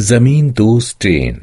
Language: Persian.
زمین دوز ترین